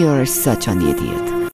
You're such an idiot.